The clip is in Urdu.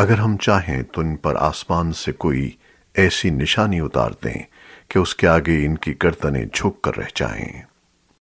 اگر ہم چاہیں تو ان پر آسمان سے کوئی ایسی نشانی اتار دیں کہ اس کے آگے ان کی گردنیں جھک کر رہ جائیں۔